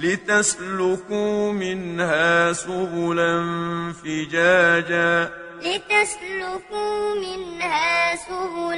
لتسلكوا منها سبلا فجاجا. لتسلكوا منها سبلا